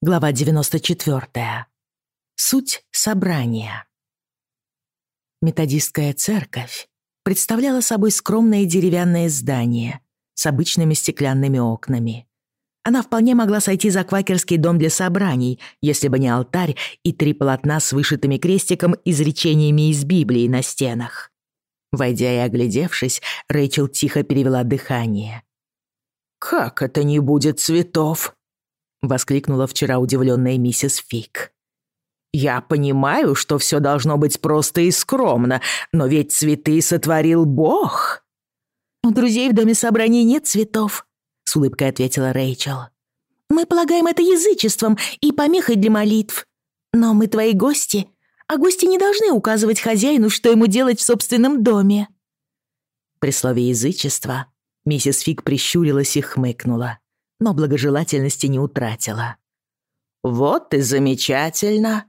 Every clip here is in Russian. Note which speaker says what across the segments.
Speaker 1: Глава 94. Суть собрания. Методистская церковь представляла собой скромное деревянное здание с обычными стеклянными окнами. Она вполне могла сойти за квакерский дом для собраний, если бы не алтарь и три полотна с вышитыми крестиком изречениями из Библии на стенах. Войдя и оглядевшись, Рэйчел тихо перевела дыхание.
Speaker 2: «Как это не будет цветов?»
Speaker 1: — воскликнула вчера удивленная миссис Фик.
Speaker 2: «Я понимаю, что все должно быть просто и скромно, но ведь цветы сотворил Бог!»
Speaker 1: «У друзей в доме собраний нет цветов», — с улыбкой ответила Рэйчел. «Мы полагаем это язычеством и помехой для молитв. Но мы твои гости, а гости не должны указывать хозяину, что ему делать в собственном доме». При слове «язычество» миссис Фиг прищурилась и хмыкнула но благожелательности не утратила.
Speaker 2: «Вот и замечательно.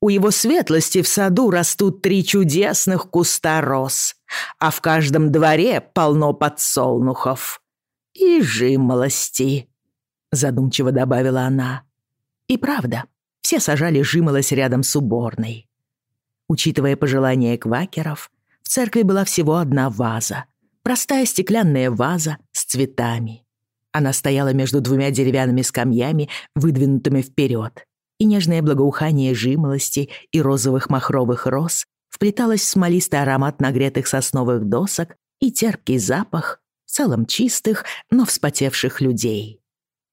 Speaker 2: У его светлости в саду растут три чудесных куста роз, а в каждом дворе полно подсолнухов. И жимолости», — задумчиво добавила она.
Speaker 1: И правда, все сажали жимолость рядом с уборной. Учитывая пожелания квакеров, в церкви была всего одна ваза. Простая стеклянная ваза с цветами. Она стояла между двумя деревянными скамьями, выдвинутыми вперед, и нежное благоухание жимолости и розовых махровых роз вплеталось в смолистый аромат нагретых сосновых досок и терпкий запах в целом чистых, но вспотевших людей.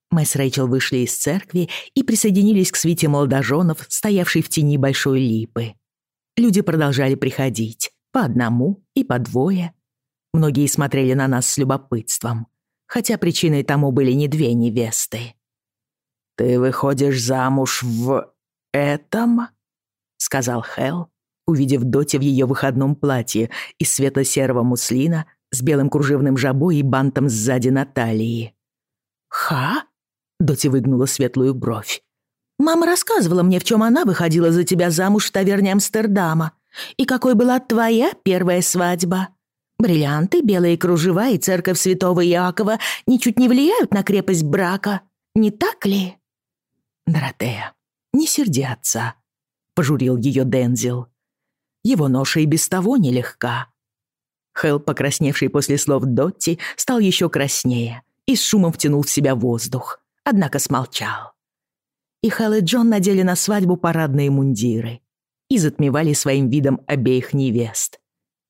Speaker 1: Мы с Рэйчел вышли из церкви и присоединились к свите молодоженов, стоявшей в тени большой липы. Люди продолжали приходить, по одному и по двое. Многие смотрели на нас с любопытством хотя причиной тому были не две невесты.
Speaker 2: «Ты выходишь замуж в этом?» — сказал Хелл, увидев Доти в ее выходном платье из светло-серого муслина с белым кружевным жабо и бантом сзади на талии.
Speaker 1: «Ха?» — Доти выгнула светлую бровь. «Мама рассказывала мне, в чем она выходила за тебя замуж в таверне Амстердама, и какой была твоя первая свадьба». Бриллианты, белые кружева и церковь святого Иакова ничуть не влияют на крепость брака, не так ли?»
Speaker 2: «Доротея, не серди отца», — пожурил ее Дензил. «Его ноша и без того нелегка».
Speaker 1: Хелл, покрасневший после слов Дотти, стал еще краснее и с шумом втянул в себя воздух, однако смолчал. И Хелл и Джон надели на свадьбу парадные мундиры и затмевали своим видом обеих невест —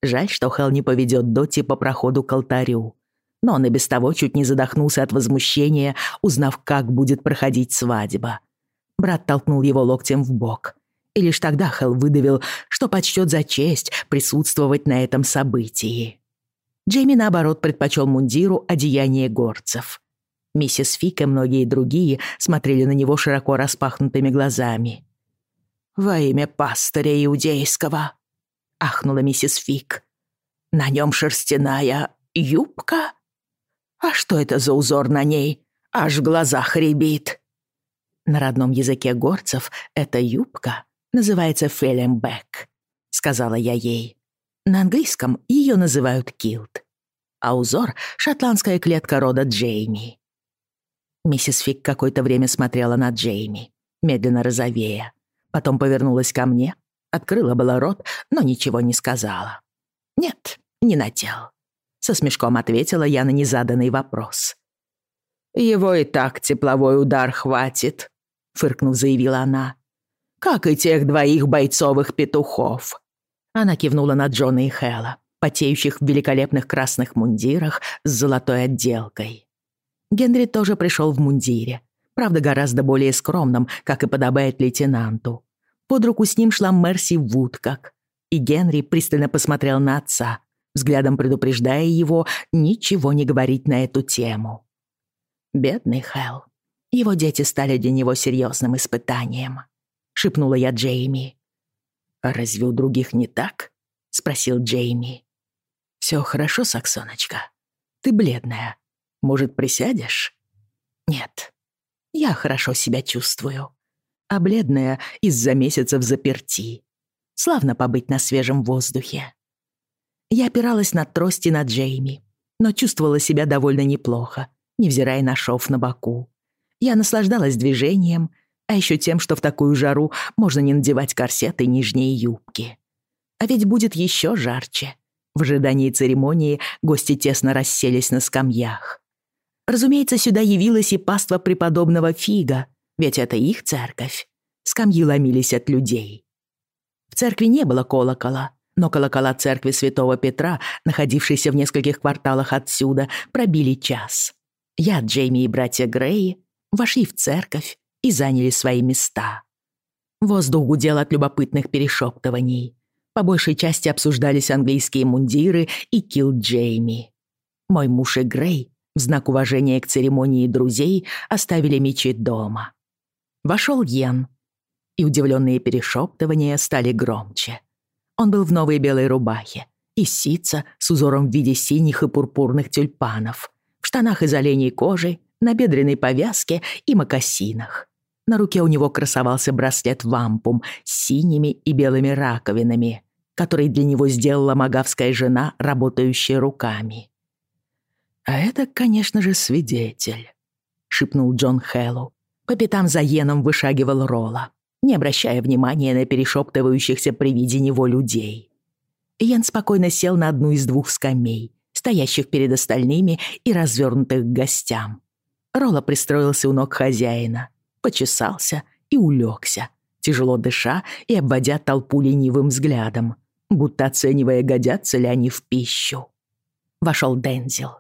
Speaker 1: Жаль, что Хелл не поведет Дотти по проходу к алтарю. Но он и без того чуть не задохнулся от возмущения, узнав, как будет проходить свадьба. Брат толкнул его локтем в бок. И лишь тогда Хелл выдавил, что почтет за честь присутствовать на этом событии. Джейми, наоборот, предпочел мундиру одеяние горцев. Миссис Фик и многие другие смотрели на него широко распахнутыми глазами.
Speaker 2: «Во имя пастыря иудейского», — ахнула миссис Фик. «На нем шерстяная юбка? А что это за узор на ней? Аж в глазах рябит».
Speaker 1: На родном языке горцев эта юбка называется фелембек, сказала я ей. На английском ее называют килт. А узор — шотландская клетка рода Джейми. Миссис Фик какое-то время смотрела на Джейми, медленно розовея. Потом повернулась ко мне — Открыла было рот, но ничего не сказала. «Нет, не надел», — со смешком ответила я на незаданный вопрос.
Speaker 2: «Его и так тепловой удар хватит», — фыркнув, заявила она. «Как и тех двоих бойцовых петухов».
Speaker 1: Она кивнула на Джона и Хэлла, потеющих в великолепных красных мундирах с золотой отделкой. Генри тоже пришел в мундире, правда, гораздо более скромном, как и подобает лейтенанту. Под руку с ним шла Мерси Вудкок. И Генри пристально посмотрел на отца, взглядом предупреждая его ничего не говорить на эту тему. «Бедный Хелл. Его дети стали для него серьезным испытанием», — шепнула я Джейми. «А разве у других не так?» — спросил Джейми. «Все хорошо, Саксоночка? Ты бледная. Может, присядешь?» «Нет, я хорошо себя чувствую», а бледная из-за месяцев заперти. Славно побыть на свежем воздухе. Я опиралась на трости на Джейми, но чувствовала себя довольно неплохо, невзирая на шов на боку. Я наслаждалась движением А еще тем, что в такую жару можно не надевать корсеты и нижние юбки. А ведь будет еще жарче. В ожидании церемонии гости тесно расселись на скамьях. Разумеется, сюда явилась и паства преподобного Фига, ведь это их церковь. Скамьи ломились от людей. В церкви не было колокола, но колокола церкви святого Петра, находившейся в нескольких кварталах отсюда, пробили час. Я, Джейми и братья Грей вошли в церковь и заняли свои места. Воздух гудел от любопытных перешептываний. По большей части обсуждались английские мундиры и килл Джейми. Мой муж и Грей в знак уважения к церемонии друзей оставили мечи дома. Вошел Йен, и удивленные перешептывания стали громче. Он был в новой белой рубахе и ситца с узором в виде синих и пурпурных тюльпанов, в штанах из оленей кожи, на бедренной повязке и мокасинах. На руке у него красовался браслет вампум с синими и белыми раковинами, который для него сделала магавская жена, работающая руками. «А это, конечно же, свидетель», — шепнул Джон Хэллоу. По пятам за Йеном вышагивал Ролла, не обращая внимания на перешептывающихся при виде него людей. Йен спокойно сел на одну из двух скамей, стоящих перед остальными и развернутых к гостям. Ролла пристроился у ног хозяина, почесался и улегся, тяжело дыша и обводя толпу ленивым взглядом, будто оценивая, годятся ли они в пищу. Вошел Дензил,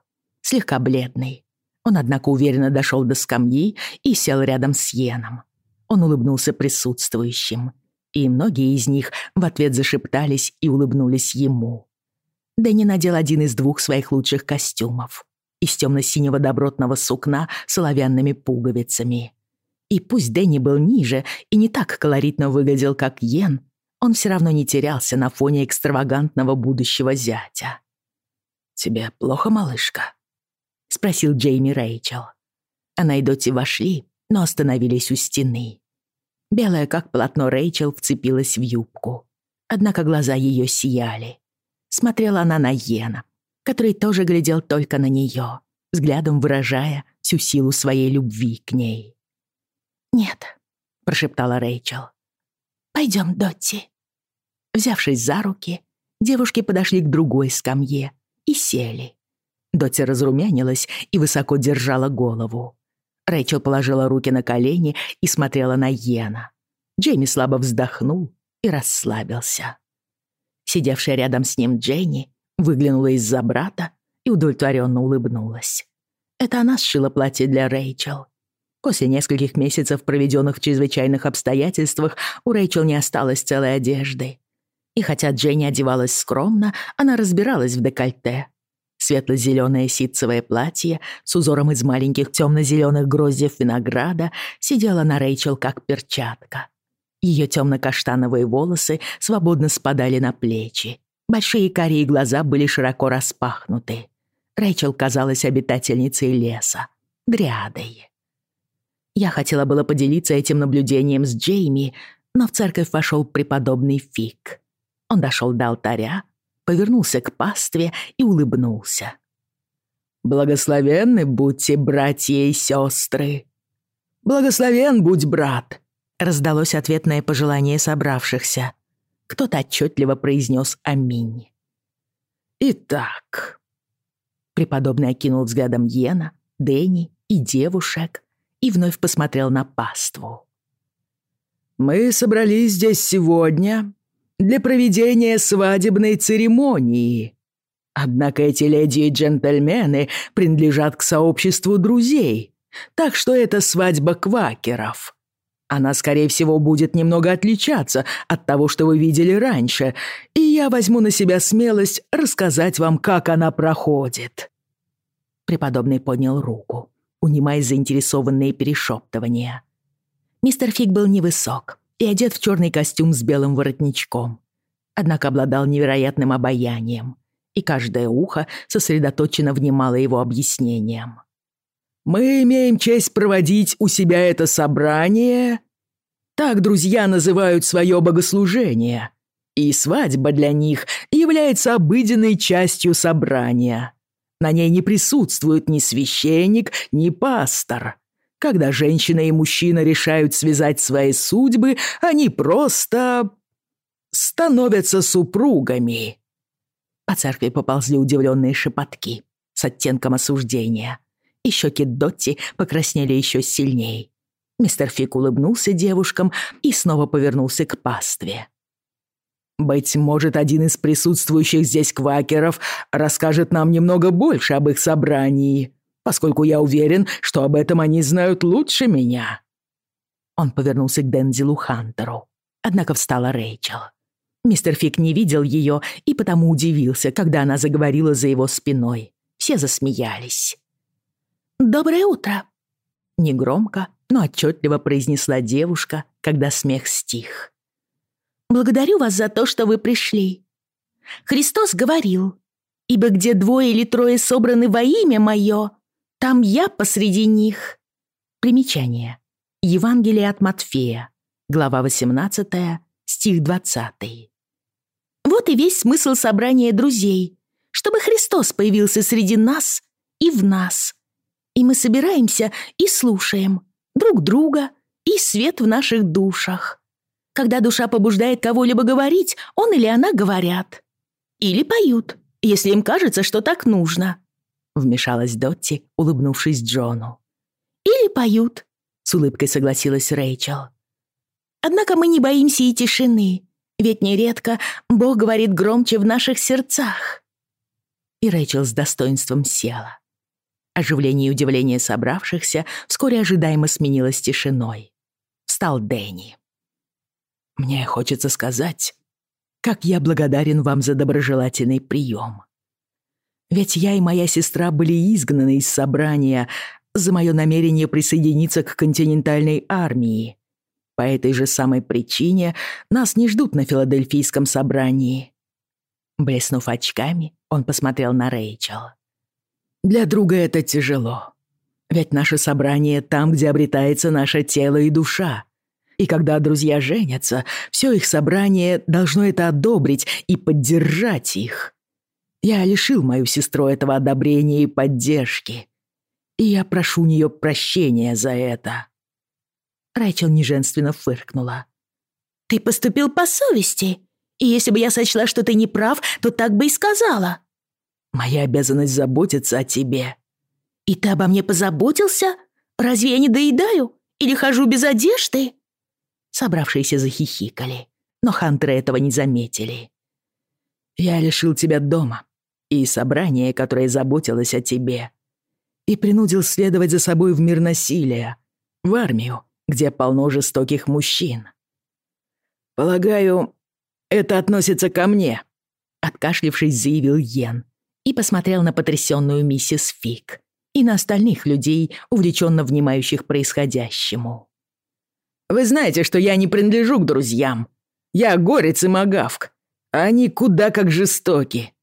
Speaker 1: слегка бледный. Он, однако, уверенно дошел до скамьи и сел рядом с Йеном. Он улыбнулся присутствующим, и многие из них в ответ зашептались и улыбнулись ему. Дэнни надел один из двух своих лучших костюмов из темно-синего добротного сукна с оловянными пуговицами. И пусть Дэнни был ниже и не так колоритно выглядел, как Йен, он все равно не терялся на фоне экстравагантного будущего зятя. «Тебе плохо, малышка?» — спросил Джейми Рэйчел. Она и Дотти вошли, но остановились у стены. Белая, как полотно, Рэйчел вцепилась в юбку. Однако глаза ее сияли. Смотрела она на Йена, который тоже глядел только на нее, взглядом выражая всю силу своей любви к ней. «Нет», — прошептала Рэйчел. Пойдем, Дотти». Взявшись за руки, девушки подошли к другой скамье и сели. Дотти разрумянилась и высоко держала голову. Рэйчел положила руки на колени и смотрела на Йена. Джейми слабо вздохнул и расслабился. Сидевшая рядом с ним Дженни выглянула из-за брата и удовлетворенно улыбнулась. Это она сшила платье для Рэйчел. После нескольких месяцев, проведенных в чрезвычайных обстоятельствах, у Рэйчел не осталось целой одежды. И хотя Дженни одевалась скромно, она разбиралась в декольте. Светло-зеленое ситцевое платье с узором из маленьких темно-зеленых гроздьев винограда сидело на Рэйчел как перчатка. Ее темно-каштановые волосы свободно спадали на плечи. Большие карие глаза были широко распахнуты. Рэйчел казалась обитательницей леса, дрядой. Я хотела было поделиться этим наблюдением с Джейми, но в церковь вошел преподобный Фиг. Он дошел до алтаря, повернулся к пастве и улыбнулся. «Благословенны будьте, братья и сестры!» «Благословен будь, брат!» раздалось ответное пожелание собравшихся. Кто-то отчетливо произнес «Аминь». «Итак...» Преподобный окинул взглядом Йена, Дэнни и девушек, и вновь посмотрел на паству. «Мы собрались здесь сегодня для проведения свадебной церемонии. Однако эти леди и джентльмены принадлежат к сообществу друзей, так что это свадьба квакеров. Она, скорее всего, будет немного отличаться от того, что вы видели раньше, и я возьму на себя смелость рассказать вам, как она проходит». Преподобный поднял руку унимая заинтересованные перешептывания. Мистер Фиг был невысок и одет в черный костюм с белым воротничком, однако обладал невероятным обаянием, и каждое ухо сосредоточенно внимало его объяснениям. «Мы имеем честь проводить у себя это собрание...» Так друзья называют свое богослужение, и свадьба для них является обыденной частью собрания. На ней не присутствует ни священник, ни пастор.
Speaker 2: Когда женщина и мужчина решают связать свои судьбы, они просто становятся супругами.
Speaker 1: По церкви поползли удивленные шепотки с оттенком осуждения. И щеки Дотти покраснели еще сильней. Мистер Фик улыбнулся девушкам и снова повернулся к пастве.
Speaker 2: «Быть может, один из присутствующих здесь квакеров расскажет нам немного больше об их собрании, поскольку я уверен, что об этом они знают лучше меня».
Speaker 1: Он повернулся к Дензилу Хантеру. Однако встала Рэйчел. Мистер Фик не видел ее и потому удивился, когда она заговорила за его спиной. Все засмеялись. «Доброе утро!» Негромко, но отчетливо произнесла девушка, когда смех стих. «Благодарю вас за то, что вы пришли. Христос говорил, ибо где двое или трое собраны во имя мое, там я посреди них». Примечание. Евангелие от Матфея, глава 18, стих 20. Вот и весь смысл собрания друзей, чтобы Христос появился среди нас и в нас. И мы собираемся и слушаем друг друга и свет в наших душах. Когда душа побуждает кого-либо говорить, он или она говорят. Или поют, если им кажется, что так нужно. Вмешалась Дотти, улыбнувшись Джону. Или поют, с улыбкой согласилась Рэйчел. Однако мы не боимся и тишины. Ведь нередко Бог говорит громче в наших сердцах. И Рэйчел с достоинством села. Оживление и удивление собравшихся вскоре ожидаемо сменилось тишиной. Встал Дэнни. «Мне хочется сказать, как я благодарен вам за доброжелательный прием. Ведь я и моя сестра были изгнаны из собрания за мое намерение присоединиться к континентальной армии, по этой же самой причине нас не ждут на филадельфийском собрании». Блеснув очками, он посмотрел на Рэйчел. «Для друга это тяжело. Ведь наше собрание там, где обретается наше тело и душа. И когда друзья женятся, все их собрание должно это одобрить и поддержать их. Я лишил мою сестру этого одобрения и поддержки. И я прошу у нее прощения за это. Рэйчел неженственно фыркнула. «Ты поступил по совести, и если бы я сочла, что ты не прав, то так бы и сказала». «Моя обязанность заботиться о тебе». «И ты обо мне позаботился? Разве я не доедаю? Или хожу без одежды?» Собравшиеся захихикали, но хантеры этого не заметили. «Я лишил тебя дома и собрания, которое заботилось о тебе, и принудил следовать за собой в мир насилия, в армию, где полно жестоких мужчин. «Полагаю, это относится ко мне», — откашлившись, заявил Йен и посмотрел на потрясенную миссис Фик и на остальных людей, увлеченно внимающих происходящему. «Вы знаете, что я не принадлежу к друзьям. Я горец и магавк, а они куда как жестоки.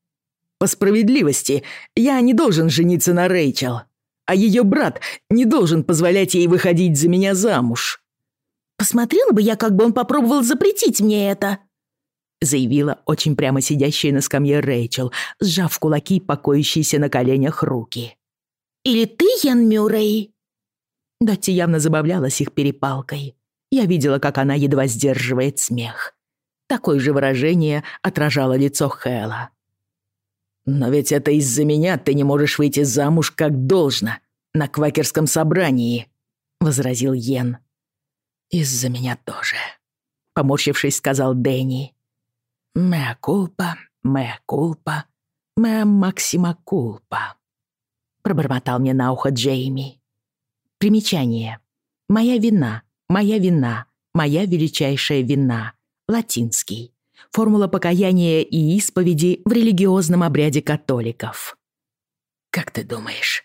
Speaker 1: По справедливости, я не должен жениться на Рэйчел а ее брат не должен позволять ей выходить за меня замуж». «Посмотрела бы я, как бы он попробовал запретить мне это», заявила очень прямо сидящая на скамье Рэйчел, сжав кулаки покоящиеся на коленях руки. «Или ты, Ян Мюррей?» Датти явно забавлялась их перепалкой. Я видела, как она едва сдерживает смех. Такое же выражение отражало лицо Хэла. «Но ведь это из-за меня ты не можешь выйти замуж как должно на квакерском собрании», — возразил Йен. «Из-за меня тоже», — поморщившись, сказал Дэнни. «Меа кулпа, меа кулпа, меа максима кулпа», — пробормотал мне на ухо Джейми. Примечание. «Моя вина, моя вина, моя величайшая вина», латинский формула покаяния и исповеди в религиозном обряде католиков. «Как ты думаешь,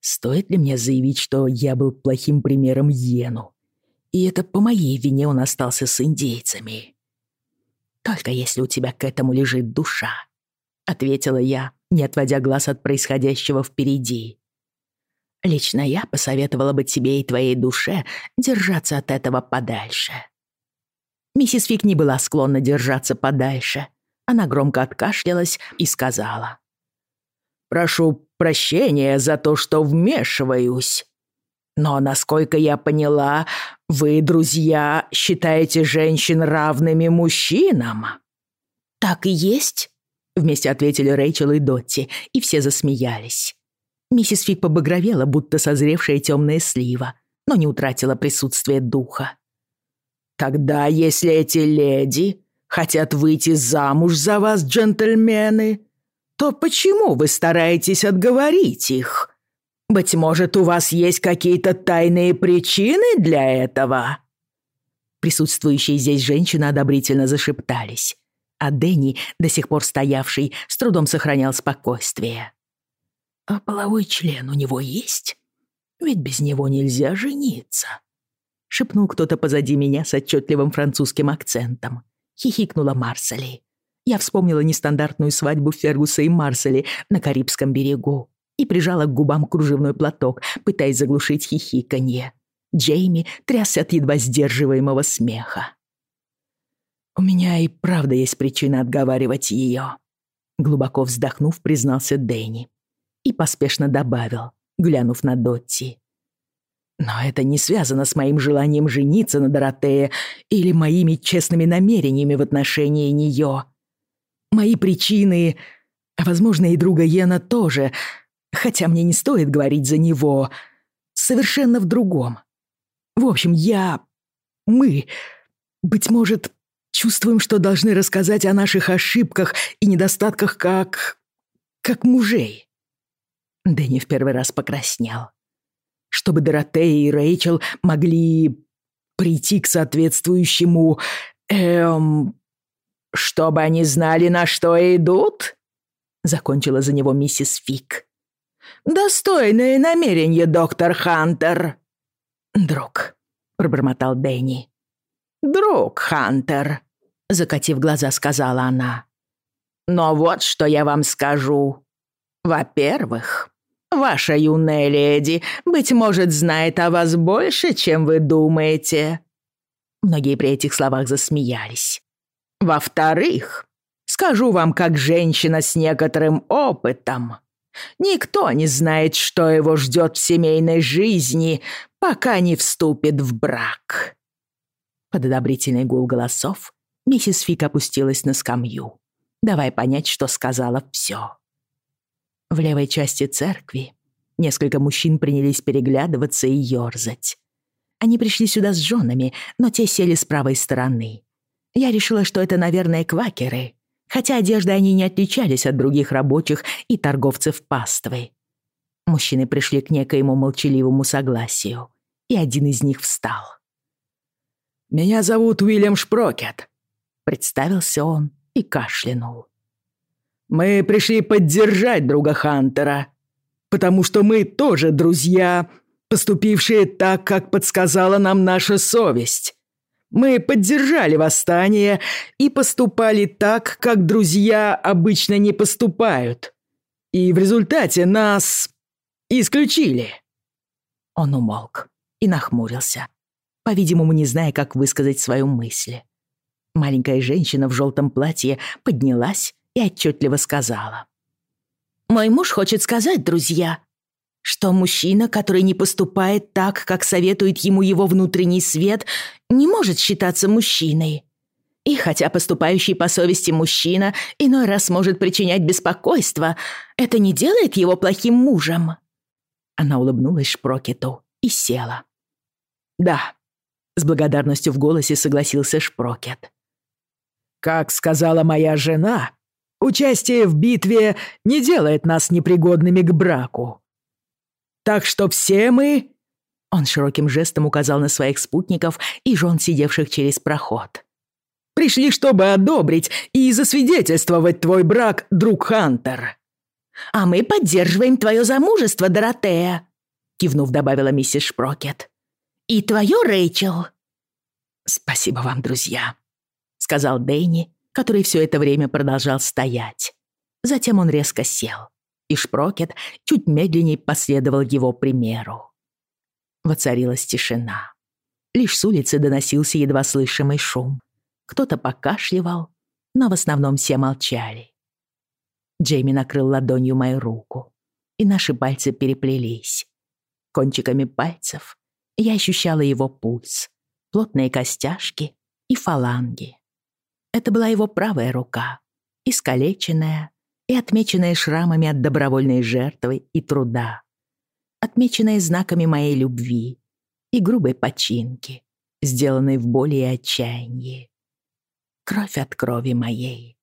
Speaker 1: стоит ли мне заявить, что я был плохим примером Йену? И это по моей вине он остался с индейцами?» «Только если у тебя к этому лежит душа», — ответила я, не отводя глаз от происходящего впереди. «Лично я посоветовала бы тебе и твоей душе держаться от этого подальше». Миссис Фиг не была склонна держаться подальше. Она громко откашлялась и сказала. «Прошу прощения за то, что вмешиваюсь».
Speaker 2: Но, насколько я поняла, вы, друзья, считаете женщин равными мужчинам?»
Speaker 1: «Так и есть», — вместе ответили Рэйчел и Дотти, и все засмеялись. Миссис Фиг побагровела, будто созревшая темная слива, но не утратила присутствие духа.
Speaker 2: «Тогда, если эти леди хотят выйти замуж за вас, джентльмены, то почему вы стараетесь отговорить их? Быть может, у вас есть какие-то тайные причины для этого?»
Speaker 1: Присутствующие здесь женщины одобрительно зашептались, а Дэнни, до сих пор стоявший, с трудом сохранял спокойствие. «А половой член у него есть? Ведь без него нельзя жениться», — шепнул кто-то позади меня с отчетливым французским акцентом. Хихикнула Марсели. Я вспомнила нестандартную свадьбу Фергуса и Марсели на Карибском берегу и прижала к губам кружевной платок, пытаясь заглушить хихиканье. Джейми трясся от едва сдерживаемого смеха. «У меня и правда есть причина отговаривать ее», — глубоко вздохнув, признался Дэнни и поспешно добавил, глянув на Дотти. «Но это не связано с моим желанием жениться на Доротее или моими честными намерениями в отношении нее. Мои причины, возможно, и друга Йена тоже, хотя мне не стоит говорить за него, совершенно в другом. В общем, я... Мы, быть может, чувствуем, что должны рассказать о наших ошибках и недостатках как... как мужей. Дэнни в первый раз покраснел. Чтобы Доротея и Рэйчел могли прийти к соответствующему... Эм...
Speaker 2: Чтобы они знали, на что идут? Закончила за него миссис Фик. «Достойное намерение, доктор Хантер!»
Speaker 1: «Друг», — пробормотал Дэнни.
Speaker 2: «Друг Хантер», — закатив глаза, сказала она. «Но вот что я вам скажу. Во-первых, ваша юная леди, быть может, знает о вас больше, чем вы думаете».
Speaker 1: Многие при этих словах засмеялись.
Speaker 2: «Во-вторых, скажу вам как женщина с некоторым опытом, Никто не знает, что его ждет в семейной жизни, пока не вступит в брак».
Speaker 1: Под одобрительный гул голосов миссис Фик опустилась на скамью, давая понять, что сказала все. В левой части церкви несколько мужчин принялись переглядываться и ёрзать. Они пришли сюда с женами, но те сели с правой стороны. Я решила, что это, наверное, квакеры, хотя одеждой они не отличались от других рабочих и торговцев паствой. Мужчины пришли к некоему молчаливому согласию, и один из них встал.
Speaker 2: «Меня зовут Уильям Шпрокет», —
Speaker 1: представился он и кашлянул.
Speaker 2: «Мы пришли поддержать друга Хантера, потому что мы тоже друзья, поступившие так, как подсказала нам наша совесть. Мы поддержали восстание и поступали так, как друзья обычно не поступают. И в результате нас исключили».
Speaker 1: Он умолк и нахмурился, по-видимому, не зная, как высказать свою мысль. Маленькая женщина в желтом платье поднялась и отчетливо сказала. «Мой муж хочет сказать, друзья, что мужчина, который не поступает так, как советует ему его внутренний свет, не может считаться мужчиной. И хотя поступающий по совести мужчина иной раз может причинять беспокойство, это не делает его плохим мужем». Она улыбнулась Шпрокету и села.
Speaker 2: «Да», — с благодарностью в голосе согласился Шпрокет. «Как сказала моя жена, участие в битве не делает нас непригодными к браку. Так что все мы...» Он широким жестом указал на своих спутников и жен, сидевших через проход. «Пришли, чтобы одобрить и засвидетельствовать твой брак, друг Хантер».
Speaker 1: «А мы поддерживаем твое замужество, Доротея», кивнув, добавила миссис Шпрокет. «И твое, Рэйчел».
Speaker 2: «Спасибо вам, друзья», — сказал Дэнни, который все это время продолжал стоять. Затем он резко сел и Шпрокет чуть медленнее последовал его примеру. Воцарилась тишина. Лишь с улицы доносился едва слышимый шум. Кто-то покашливал, но в основном все молчали. Джейми накрыл ладонью мою руку, и наши пальцы переплелись.
Speaker 1: Кончиками пальцев я ощущала его пульс, плотные костяшки и фаланги. Это была его правая рука, искалеченная и отмеченная шрамами от добровольной жертвы и труда, отмеченная знаками моей любви и грубой починки, сделанной в боли и отчаянии. Кровь от крови моей,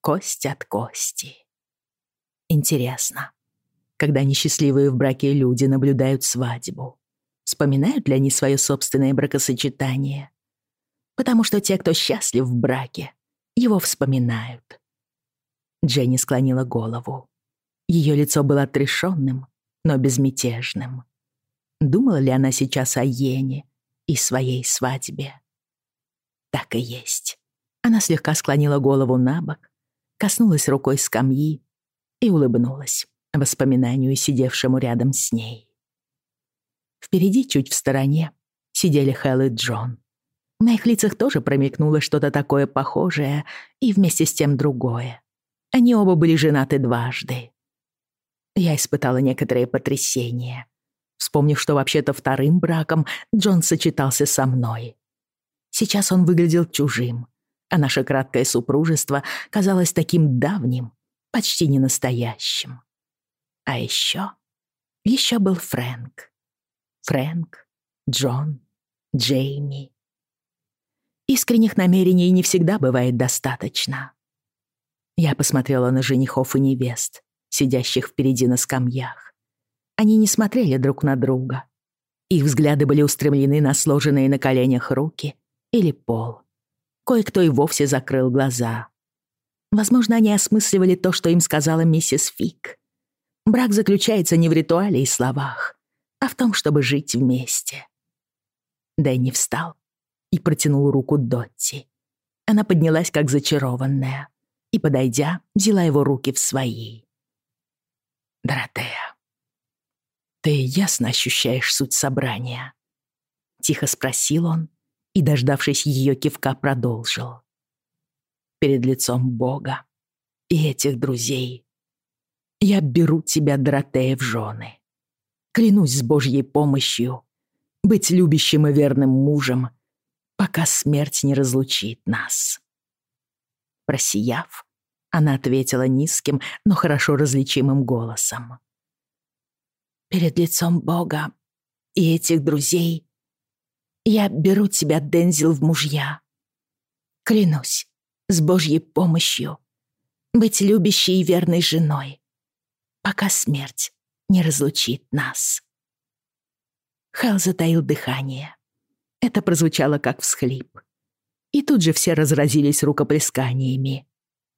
Speaker 1: кость от кости. Интересно, когда несчастливые в браке люди наблюдают свадьбу, вспоминают ли они свое собственное бракосочетание? Потому что те, кто счастлив в браке, его вспоминают. Дженни склонила голову. Ее лицо было отрешенным, но безмятежным. Думала ли она сейчас о Йене и своей свадьбе? Так и есть. Она слегка склонила голову на бок, коснулась рукой скамьи и улыбнулась воспоминанию, сидевшему рядом с ней. Впереди, чуть в стороне, сидели Хелл и Джон. На их лицах тоже промелькнуло что-то такое похожее и вместе с тем другое. Они оба были женаты дважды. Я испытала некоторое потрясение, вспомнив, что вообще-то вторым браком Джон сочетался со мной. Сейчас он выглядел чужим, а наше краткое супружество казалось таким давним, почти не настоящим. А еще, еще был Фрэнк. Фрэнк, Джон, Джейми. Искренних намерений не всегда бывает достаточно. Я посмотрела на женихов и невест, сидящих впереди на скамьях. Они не смотрели друг на друга. Их взгляды были устремлены на сложенные на коленях руки или пол. Кое-кто и вовсе закрыл глаза. Возможно, они осмысливали то, что им сказала миссис Фик. Брак заключается не в ритуале и словах, а в том, чтобы жить вместе. Дэнни встал и протянул руку Дотти. Она поднялась, как зачарованная, и, подойдя, взяла его руки в свои. «Доротея, ты ясно ощущаешь суть собрания?» Тихо спросил он, и, дождавшись ее кивка, продолжил. «Перед лицом Бога и этих друзей я беру тебя, Доротея, в жены. Клянусь с Божьей помощью быть любящим и верным мужем, пока смерть не разлучит нас». Просияв, она ответила низким, но хорошо различимым голосом. «Перед лицом Бога и этих друзей я беру тебя, Дензил, в мужья. Клянусь, с Божьей помощью, быть любящей и верной женой, пока смерть не разлучит нас. Хэл затаил дыхание. Это прозвучало как всхлип. И тут же все разразились рукоплесканиями.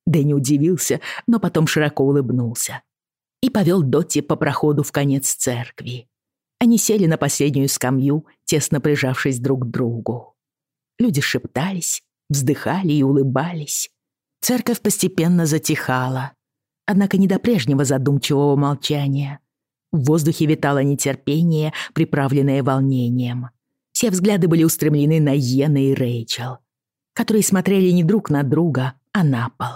Speaker 1: Дэнни удивился, но потом широко улыбнулся и повел Дотти по проходу в конец церкви. Они сели на последнюю скамью, тесно прижавшись друг к другу. Люди шептались, вздыхали и улыбались. Церковь постепенно затихала, однако не до прежнего задумчивого молчания. В воздухе витало нетерпение, приправленное волнением. Все взгляды были устремлены на Йена и Рэйчел, которые смотрели не друг на друга, а на пол.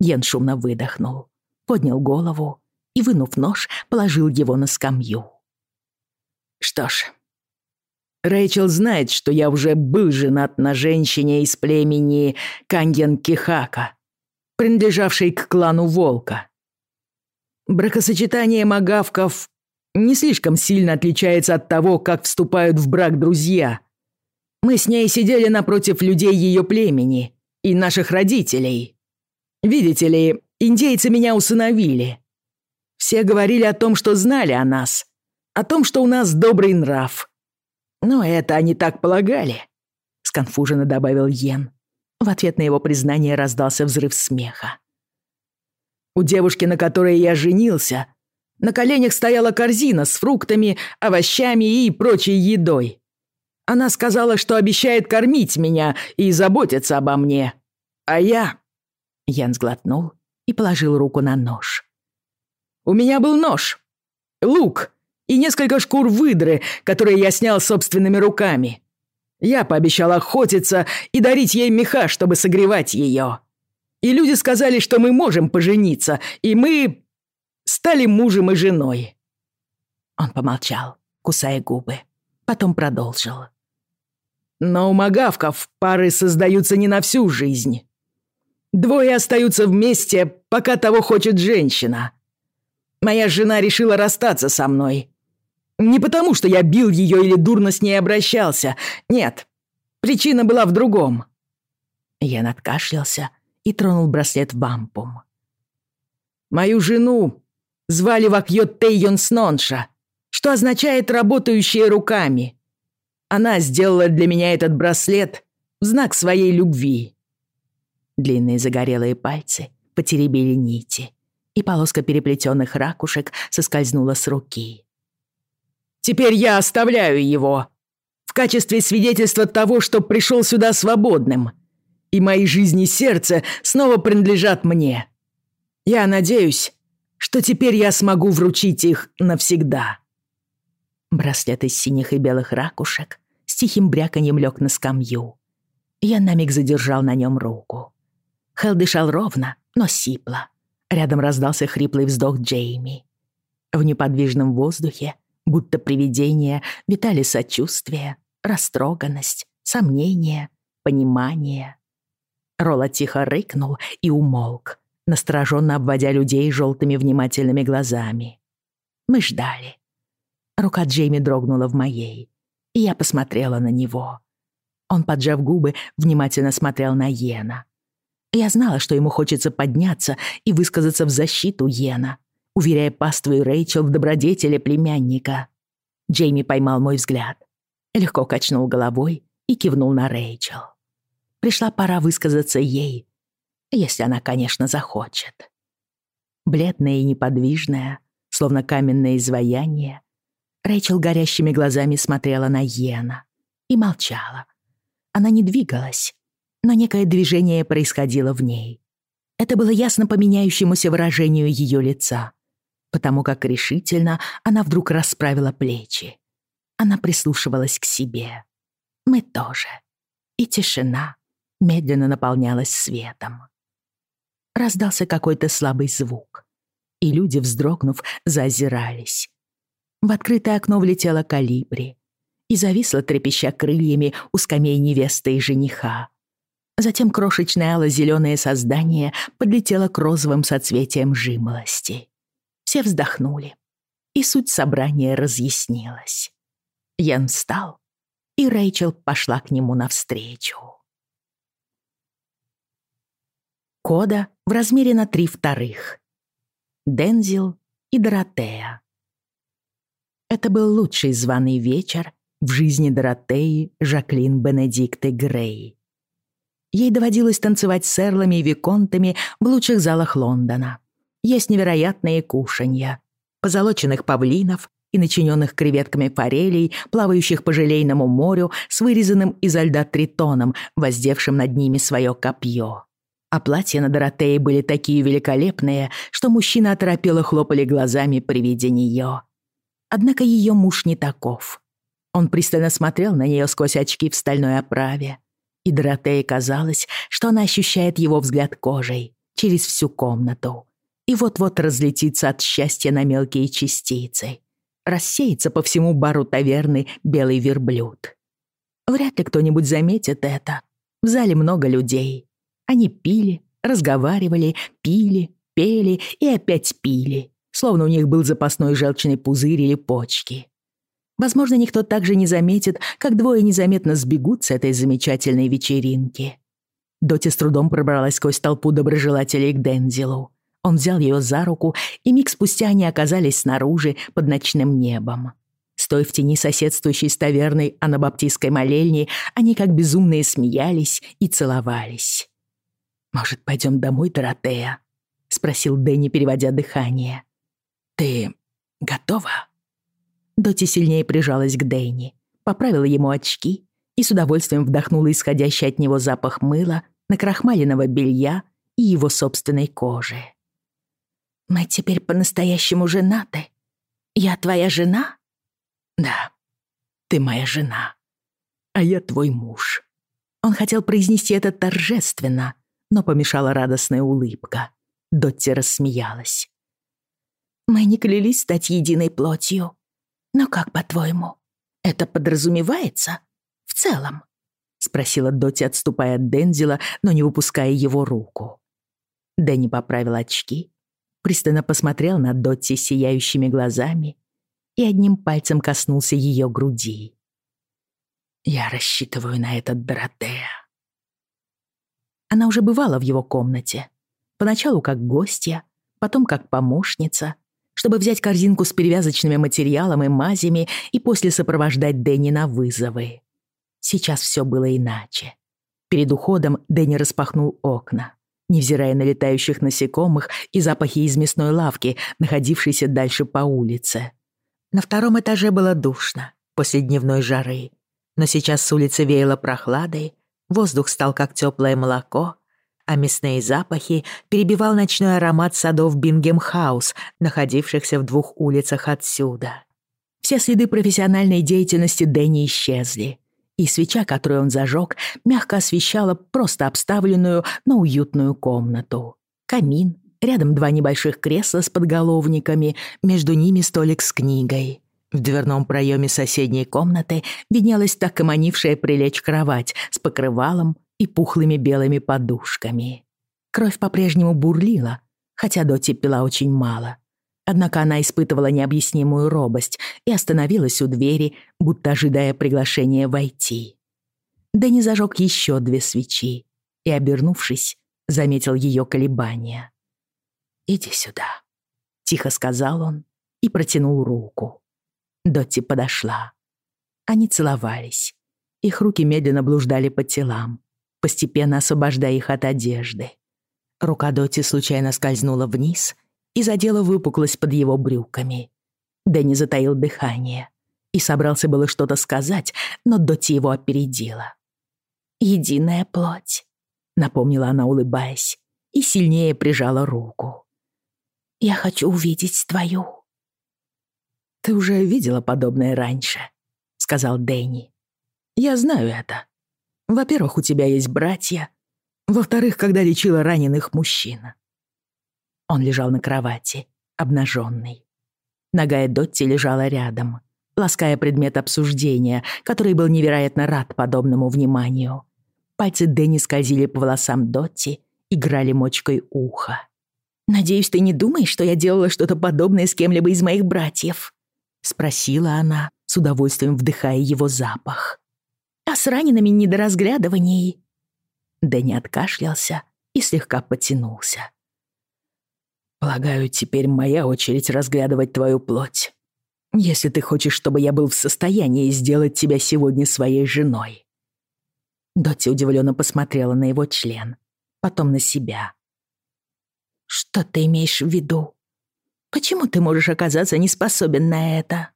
Speaker 1: Йен шумно выдохнул, поднял голову и, вынув нож, положил его на скамью. Что ж, Рэйчел знает, что я уже был женат на женщине из племени Каньян-Кихака, принадлежавшей к клану Волка. Бракосочетание магавков не слишком сильно отличается от того, как вступают в брак друзья. Мы с ней сидели напротив людей ее племени и наших родителей. Видите ли, индейцы меня усыновили. Все говорили о том, что знали о нас, о том, что у нас добрый нрав. Но это они так полагали, сконфуженно добавил Йен. В ответ на его признание раздался взрыв смеха. У девушки, на которой я женился, на коленях стояла корзина с фруктами, овощами и прочей едой. Она сказала, что обещает кормить меня и заботиться обо мне. А я...» Ян сглотнул и положил руку на нож. «У меня был нож, лук и несколько шкур выдры, которые я снял собственными руками. Я пообещал охотиться и дарить ей меха, чтобы согревать ее. И люди сказали, что мы можем пожениться, и мы стали мужем и женой. Он помолчал, кусая губы. Потом продолжил.
Speaker 2: «Но у магавков пары создаются не на всю жизнь. Двое остаются вместе, пока того хочет женщина. Моя жена решила расстаться со мной. Не потому, что я бил ее или дурно с ней обращался. Нет, причина была в другом».
Speaker 1: Ян откашлялся и тронул браслет вампум.
Speaker 2: «Мою жену звали Вакьот Тейон Снонша, что означает «работающая руками». Она сделала для меня этот браслет в знак своей любви.
Speaker 1: Длинные загорелые пальцы потеребили нити, и полоска переплетенных ракушек соскользнула с руки.
Speaker 2: «Теперь я оставляю его в качестве свидетельства того, что пришел сюда свободным, и мои жизни и сердце снова принадлежат мне. Я надеюсь, что теперь я смогу вручить их навсегда».
Speaker 1: Браслет из синих и белых ракушек с тихим бряканьем лег на скамью. Я на миг задержал на нем руку. Хелл дышал ровно, но сипло. Рядом раздался хриплый вздох Джейми. В неподвижном воздухе, будто привидение, витали сочувствие, растроганность, сомнение, понимание. Ролла тихо рыкнул и умолк, настороженно обводя людей желтыми внимательными глазами. Мы ждали. Рука Джейми дрогнула в моей, и я посмотрела на него. Он, поджав губы, внимательно смотрел на Йена. Я знала, что ему хочется подняться и высказаться в защиту Йена, уверяя паству и Рэйчел в добродетели племянника. Джейми поймал мой взгляд, легко качнул головой и кивнул на Рэйчел. Пришла пора высказаться ей, если она, конечно, захочет. Бледная и неподвижная, словно каменное изваяние, Рэйчел горящими глазами смотрела на Йена и молчала. Она не двигалась, но некое движение происходило в ней. Это было ясно по меняющемуся выражению ее лица, потому как решительно она вдруг расправила плечи. Она прислушивалась к себе. Мы тоже. И тишина медленно наполнялась светом. Раздался какой-то слабый звук, и люди, вздрогнув, заозирались. В открытое окно влетела калибри и зависла, трепеща крыльями у скамей невесты и жениха. Затем крошечное ало-зеленое создание подлетело к розовым соцветиям жимолости. Все вздохнули, и суть собрания разъяснилась. Ян встал, и Рэйчел пошла к нему навстречу. Кода в размере на три вторых. Дензил и Доротея. Это был лучший званый вечер в жизни Доротеи Жаклин Бенедикты Грей. Ей доводилось танцевать с эрлами и виконтами в лучших залах Лондона. Есть невероятные кушанья. Позолоченных павлинов и начиненных креветками форелей, плавающих по желейному морю с вырезанным изо льда тритоном, воздевшим над ними свое копье. А платья на Доротее были такие великолепные, что мужчины оторопело хлопали глазами при виде нее. Однако ее муж не таков. Он пристально смотрел на нее сквозь очки в стальной оправе, и Доротее казалось, что она ощущает его взгляд кожей через всю комнату и вот-вот разлетится от счастья на мелкие частицы, рассеется по всему бару таверны белый верблюд. Вряд ли кто-нибудь заметит это. В зале много людей. Они пили, разговаривали, пили, пели и опять пили, словно у них был запасной желчный пузырь или почки. Возможно, никто также не заметит, как двое незаметно сбегут с этой замечательной вечеринки. Доти с трудом пробралась сквозь толпу доброжелателей к Дензилу. Он взял ее за руку, и миг спустя они оказались снаружи под ночным небом. Стоя в тени соседствующей с таверной анабаптистской молельни, они как безумные смеялись и целовались. «Может, пойдем домой, Доротея?» — спросил Дэнни, переводя дыхание. «Ты готова?» Доти сильнее прижалась к Дэйни, поправила ему очки и с удовольствием вдохнула исходящий от него запах мыла, накрахмаленного белья и его собственной кожи. «Мы теперь по-настоящему женаты? Я твоя жена?» «Да, ты моя жена, а я твой муж». Он хотел произнести это торжественно, но помешала радостная улыбка. Дотти рассмеялась. «Мы не клялись стать единой плотью», «Но как, по-твоему, это подразумевается в целом?» — спросила Доти, отступая от Дензела, но не выпуская его руку. Дэнни поправил очки, пристально посмотрел на Дотти сияющими глазами и одним пальцем коснулся ее груди. «Я рассчитываю на этот Доротея». Она уже бывала в его комнате. Поначалу как гостья, потом как помощница, чтобы взять корзинку с перевязочными материалом и мазями и после сопровождать Дэнни на вызовы. Сейчас все было иначе. Перед уходом Дэнни распахнул окна, невзирая на летающих насекомых и запахи из мясной лавки, находившейся дальше по улице. На втором этаже было душно после дневной жары, но сейчас с улицы веяло прохладой, воздух стал как теплое молоко, а мясные запахи перебивал ночной аромат садов Бингем-хаус, находившихся в двух улицах отсюда. Все следы профессиональной деятельности Дэнни исчезли, и свеча, которую он зажег, мягко освещала просто обставленную, но уютную комнату. Камин, рядом два небольших кресла с подголовниками, между ними столик с книгой. В дверном проеме соседней комнаты виднелась так и манившая прилечь кровать с покрывалом и пухлыми белыми подушками. Кровь по-прежнему бурлила, хотя Доти пила очень мало. Однако она испытывала необъяснимую робость и остановилась у двери, будто ожидая приглашения войти. Дэнни зажег еще две свечи и, обернувшись, заметил ее колебания. «Иди сюда», — тихо сказал он и протянул руку. Дотти подошла. Они целовались. Их руки медленно блуждали по телам, постепенно освобождая их от одежды. Рука Доти случайно скользнула вниз и задела выпуклость под его брюками. Дэнни затаил дыхание и собрался было что-то сказать, но Доти его опередила. «Единая плоть», — напомнила она, улыбаясь, и сильнее прижала руку. «Я хочу увидеть твою». «Ты уже видела подобное раньше», — сказал Дэнни. «Я знаю это. Во-первых, у тебя есть братья. Во-вторых, когда лечила раненых мужчин. Он лежал на кровати, обнаженный. Ногая Дотти лежала рядом, лаская предмет обсуждения, который был невероятно рад подобному вниманию. Пальцы Дэнни скользили по волосам Дотти, играли мочкой уха. «Надеюсь, ты не думаешь, что я делала что-то подобное с кем-либо из моих братьев?» — спросила она, с удовольствием вдыхая его запах а с ранеными не до разглядываний». Дэнни откашлялся и слегка потянулся. «Полагаю, теперь моя очередь разглядывать твою плоть. Если ты хочешь, чтобы я был в состоянии сделать тебя сегодня своей женой». Дотти удивленно посмотрела на его член, потом на себя. «Что ты имеешь в виду? Почему ты можешь оказаться не способен на это?»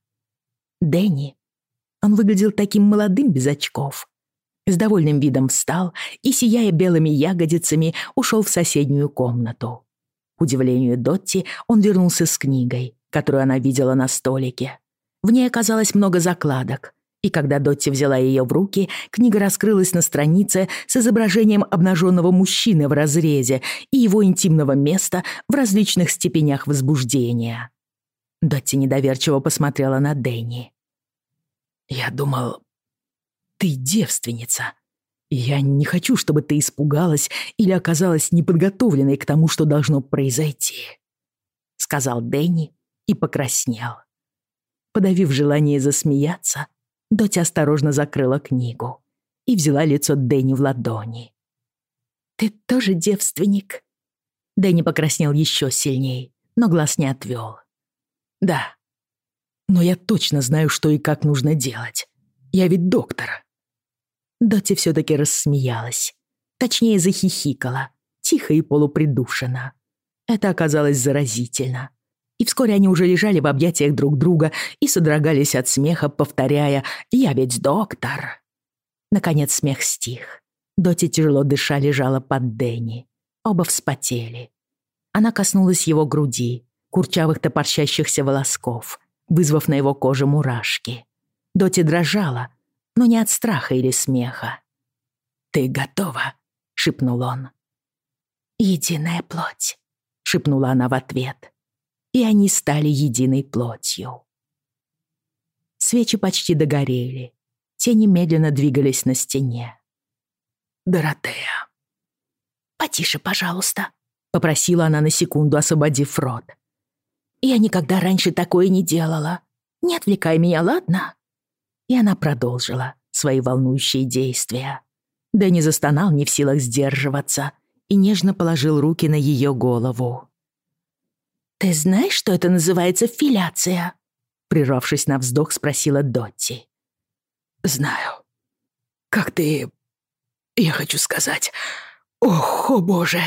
Speaker 1: Дэнни он выглядел таким молодым без очков. С довольным видом встал и, сияя белыми ягодицами, ушел в соседнюю комнату. К удивлению Дотти, он вернулся с книгой, которую она видела на столике. В ней оказалось много закладок, и когда Дотти взяла ее в руки, книга раскрылась на странице с изображением обнаженного мужчины в разрезе и его интимного места в различных степенях возбуждения. Дотти недоверчиво посмотрела на Дэнни. Я думал, ты девственница. Я не хочу, чтобы ты испугалась или оказалась неподготовленной к тому, что должно произойти», — сказал Дэнни и покраснел. Подавив желание засмеяться, Дотя осторожно закрыла книгу и взяла лицо Дэнни в ладони. «Ты тоже девственник?» Дэнни покраснел еще сильнее, но глаз не отвел. «Да, но я точно знаю, что и как нужно делать. Я ведь доктор». Доти все-таки рассмеялась. Точнее, захихикала. Тихо и полупридушенно. Это оказалось заразительно. И вскоре они уже лежали в объятиях друг друга и содрогались от смеха, повторяя «Я ведь доктор». Наконец смех стих. Доти тяжело дыша лежала под Дэнни. Оба вспотели. Она коснулась его груди, курчавых топорщащихся волосков, вызвав на его коже мурашки. Доти дрожала, но не от страха или смеха. «Ты готова?» — шепнул он. «Единая плоть», — шепнула она в ответ. И они стали единой плотью. Свечи почти догорели. Тени медленно двигались на стене.
Speaker 2: «Доротея».
Speaker 3: «Потише, пожалуйста», —
Speaker 1: попросила она на секунду, освободив рот.
Speaker 3: «Я никогда раньше такое не делала. Не отвлекай меня, ладно?»
Speaker 1: И она продолжила свои волнующие действия. Дэнни застонал, не в силах сдерживаться, и нежно положил руки на ее голову.
Speaker 3: «Ты знаешь, что это называется филяция?»
Speaker 1: Прервавшись на вздох, спросила Дотти.
Speaker 2: «Знаю. Как ты... Я хочу сказать... Ох, о боже!»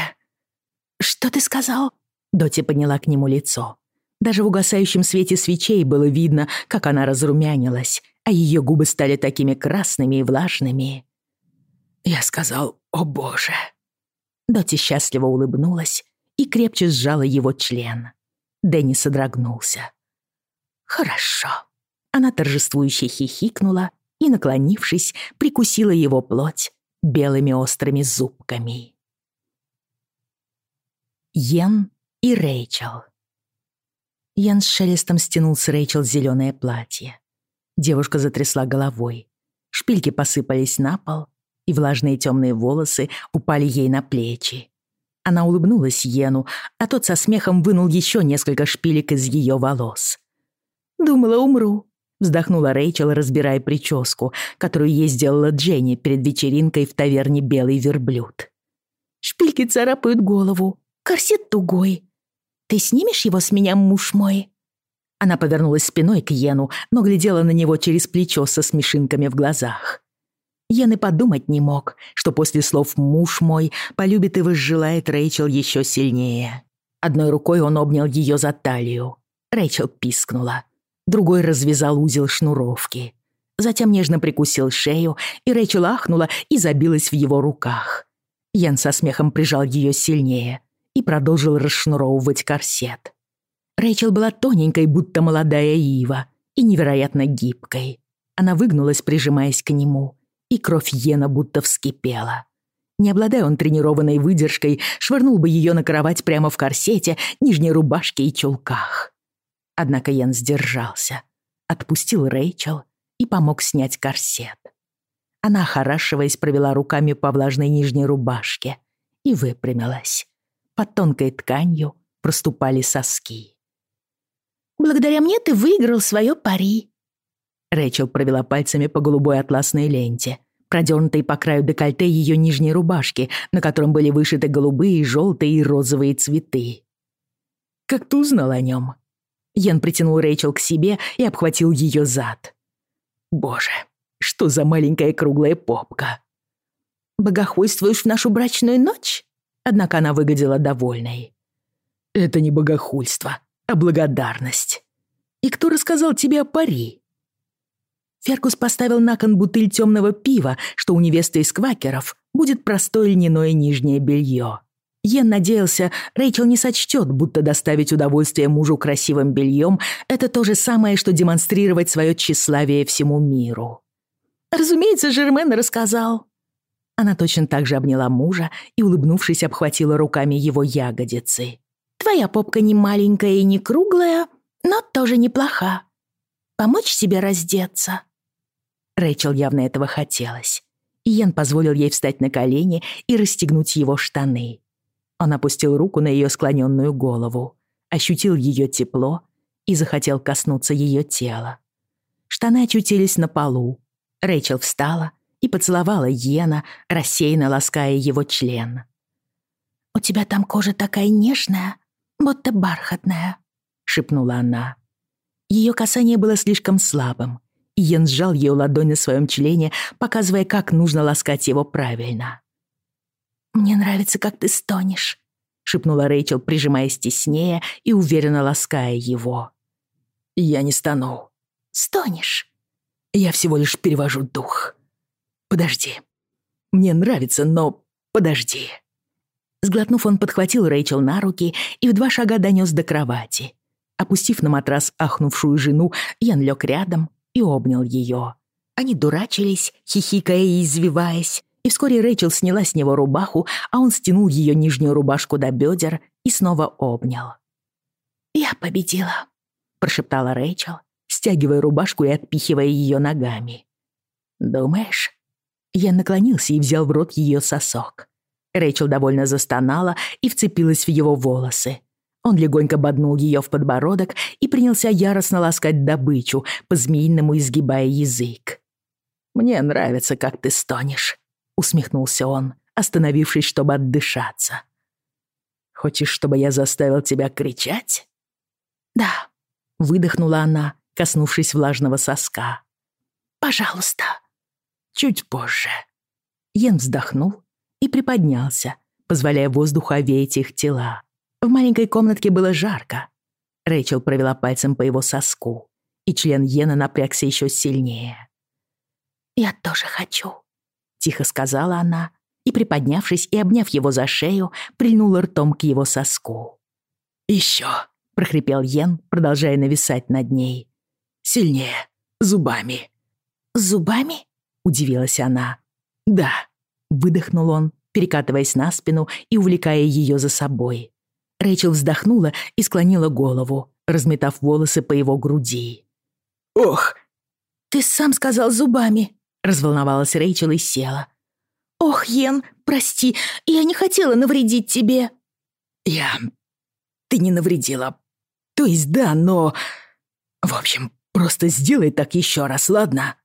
Speaker 3: «Что ты сказал?»
Speaker 1: Дотти подняла к нему лицо. Даже в угасающем свете свечей было видно, как она разрумянилась, а ее губы стали такими красными и влажными.
Speaker 2: Я сказал «О боже!»
Speaker 1: Дотти счастливо улыбнулась и крепче сжала его член. Дэнни содрогнулся. «Хорошо». Она торжествующе хихикнула и, наклонившись, прикусила его плоть белыми острыми зубками. Йен и Рэйчел. Йен с шелестом стянул с Рэйчел зеленое платье. Девушка затрясла головой. Шпильки посыпались на пол, и влажные темные волосы упали ей на плечи. Она улыбнулась Йену, а тот со смехом вынул еще несколько шпилек из ее волос. «Думала, умру», — вздохнула Рэйчел, разбирая прическу, которую ей сделала Дженни перед вечеринкой в таверне «Белый верблюд». «Шпильки царапают голову, корсет тугой. Ты снимешь его с меня, муж мой?» Она повернулась спиной к Йену, но глядела на него через плечо со смешинками в глазах. Йен и подумать не мог, что после слов «муж мой» полюбит и возжелает Рэйчел еще сильнее. Одной рукой он обнял ее за талию. Рэйчел пискнула. Другой развязал узел шнуровки. Затем нежно прикусил шею, и Рэйчел ахнула и забилась в его руках. Йен со смехом прижал ее сильнее и продолжил расшнуровывать корсет. Рэйчел была тоненькой, будто молодая ива, и невероятно гибкой. Она выгнулась, прижимаясь к нему, и кровь Йена будто вскипела. Не обладая он тренированной выдержкой, швырнул бы ее на кровать прямо в корсете, нижней рубашке и чулках. Однако Йен сдержался, отпустил Рэйчел и помог снять корсет. Она, охорашиваясь, провела руками по влажной нижней рубашке и выпрямилась. Под тонкой тканью проступали соски.
Speaker 3: Благодаря мне ты выиграл свое пари».
Speaker 1: Рэйчел провела пальцами по голубой атласной ленте, продернутой по краю декольте ее нижней рубашки, на котором были вышиты голубые, желтые и розовые цветы. «Как ты узнал о нем?» Ян притянул Рэйчел к себе и обхватил ее зад. «Боже, что за маленькая круглая попка!»
Speaker 3: «Богохульствуешь в нашу брачную ночь?»
Speaker 1: Однако она выглядела довольной. «Это не богохульство а благодарность. И кто рассказал тебе о пари?» Феркус поставил на кон бутыль темного пива, что у невесты из квакеров будет простое льняное нижнее белье. Йен надеялся, Рэйчел не сочтет, будто доставить удовольствие мужу красивым бельем — это то же самое, что демонстрировать свое тщеславие всему миру.
Speaker 3: «Разумеется, Жермен рассказал».
Speaker 1: Она точно так же обняла мужа и, улыбнувшись, обхватила руками его ягодицы.
Speaker 3: Твоя попка не маленькая и не круглая, но тоже неплоха. Помочь себе раздеться?»
Speaker 1: Рэйчел явно этого хотелось. Иен позволил ей встать на колени и расстегнуть его штаны. Он опустил руку на ее склоненную голову, ощутил ее тепло и захотел коснуться ее тела. Штаны очутились на полу. Рэйчел встала и поцеловала Йена, рассеянно лаская его член.
Speaker 3: «У тебя там кожа такая нежная», будто бархатная», — шепнула она.
Speaker 1: Ее касание было слишком слабым, и Йен сжал ее ладонь на своем члене, показывая, как нужно ласкать его правильно.
Speaker 3: «Мне нравится, как ты стонешь», — шепнула
Speaker 1: Рэйчел, прижимаясь теснее и уверенно лаская его. «Я не стану».
Speaker 3: «Стонешь».
Speaker 1: «Я всего лишь перевожу дух. Подожди. Мне нравится, но подожди». Сглотнув, он подхватил Рэйчел на руки и в два шага донес до кровати. Опустив на матрас ахнувшую жену, Ян лег рядом и обнял ее. Они дурачились, хихикая и извиваясь, и вскоре Рэйчел сняла с него рубаху, а он стянул ее нижнюю рубашку до бедер и снова обнял.
Speaker 3: «Я победила», — прошептала Рэйчел,
Speaker 1: стягивая рубашку и отпихивая ее ногами. «Думаешь?» Я наклонился и взял в рот ее сосок. Рэйчел довольно застонала и вцепилась в его волосы. Он легонько боднул ее в подбородок и принялся яростно ласкать добычу, по-змеиному изгибая язык. «Мне нравится, как ты стонешь», — усмехнулся он, остановившись, чтобы отдышаться. «Хочешь, чтобы я заставил тебя кричать?»
Speaker 3: «Да», — выдохнула она, коснувшись влажного соска. «Пожалуйста».
Speaker 1: «Чуть позже». Йен вздохнул и приподнялся, позволяя воздуху овеять их тела. В маленькой комнатке было жарко. Рэйчел провела пальцем по его соску, и член Йена напрягся еще сильнее.
Speaker 3: «Я тоже хочу», —
Speaker 1: тихо сказала она, и, приподнявшись и обняв его за шею, прильнула ртом к его соску. «Еще», — прохрипел Йен, продолжая нависать над ней. «Сильнее, зубами».
Speaker 3: «Зубами?»
Speaker 1: — удивилась она. «Да», — выдохнул он, перекатываясь на спину и увлекая ее за собой. Рэйчел вздохнула и склонила голову, разметав волосы по его груди. «Ох!»
Speaker 3: «Ты сам сказал зубами!» — разволновалась
Speaker 1: Рэйчел и села.
Speaker 3: «Ох, Йен, прости, я не хотела навредить тебе».
Speaker 1: «Я... Ты не навредила. То есть да, но... В общем, просто сделай так еще раз, ладно?»